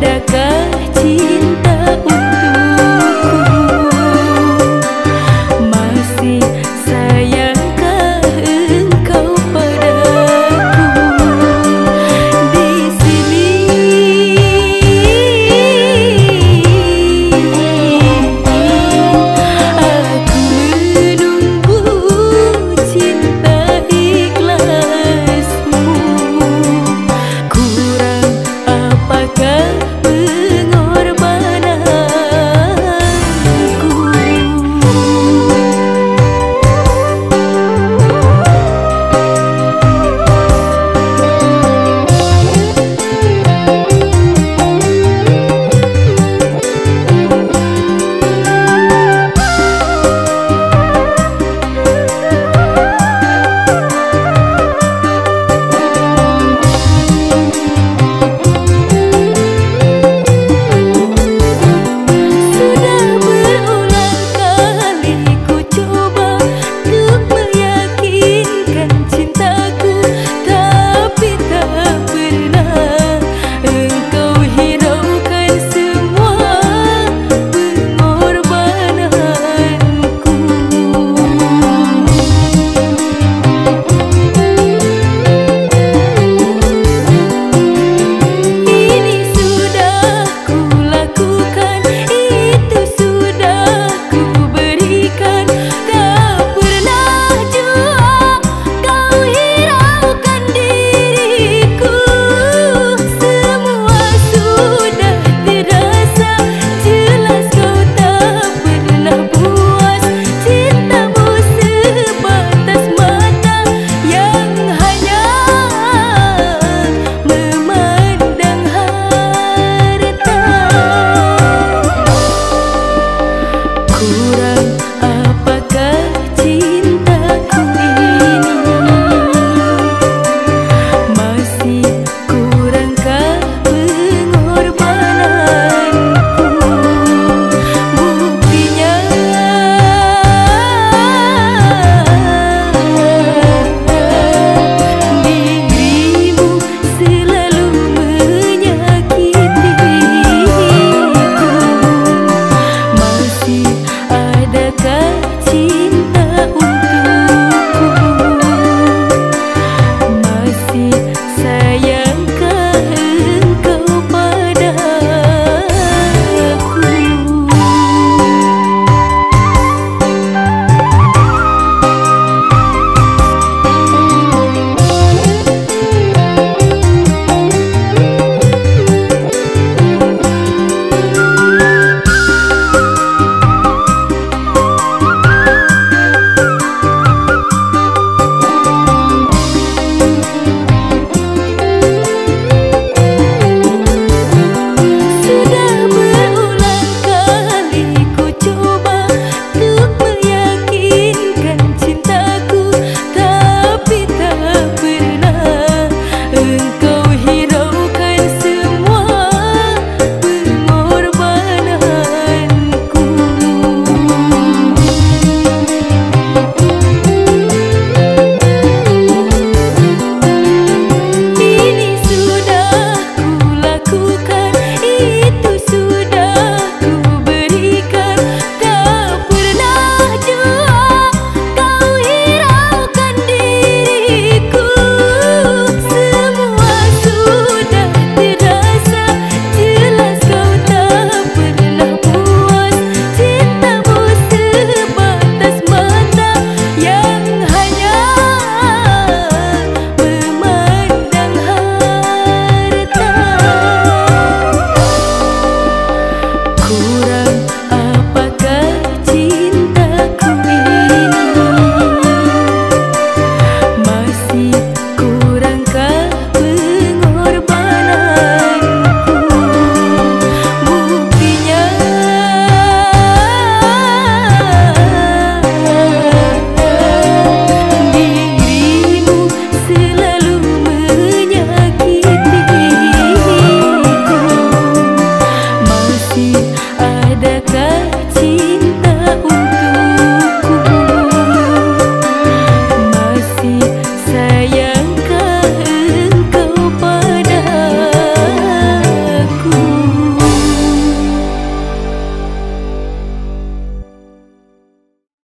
ada